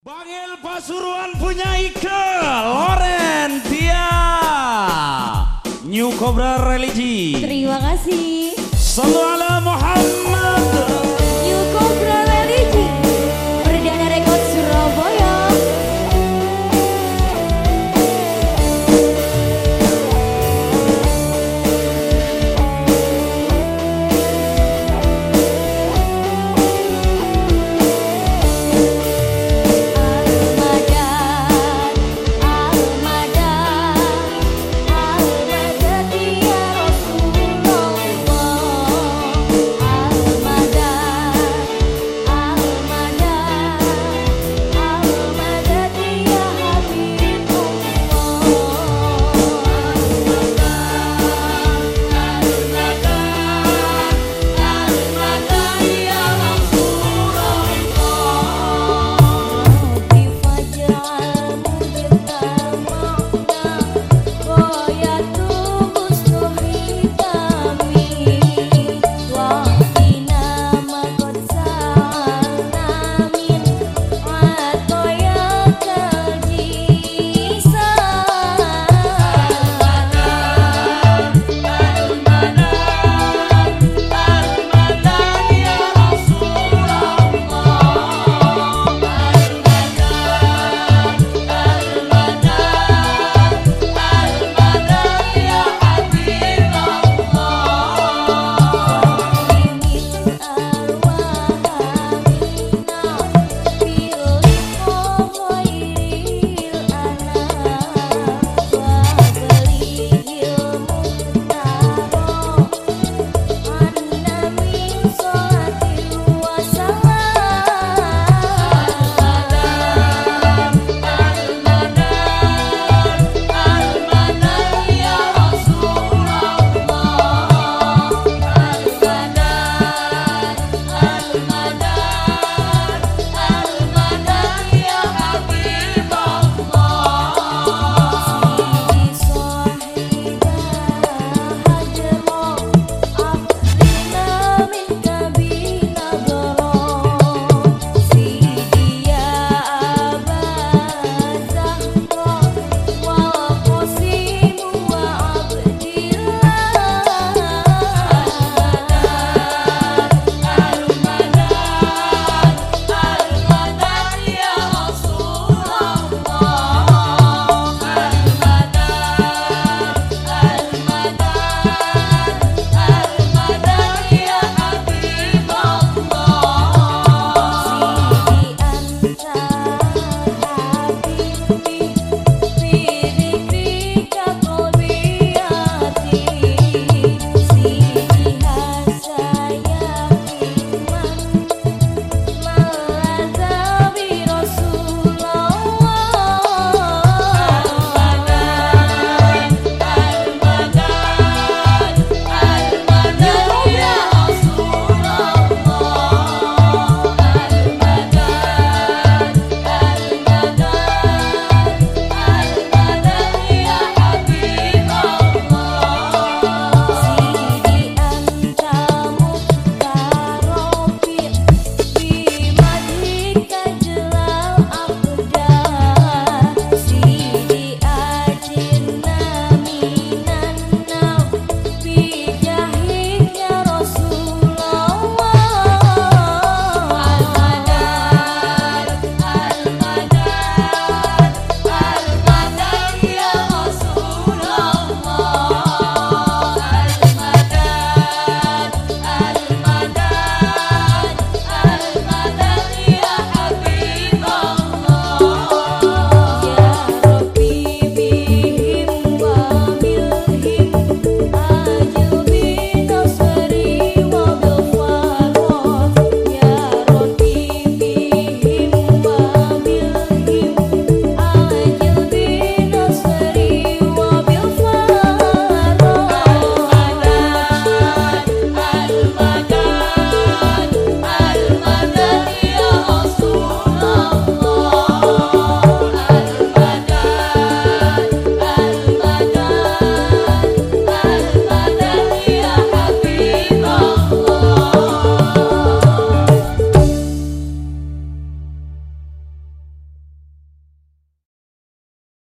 Bangil Pasuruan punya Ike Loren Tia New Cobra Religi Terima kasih. Assalamualaikum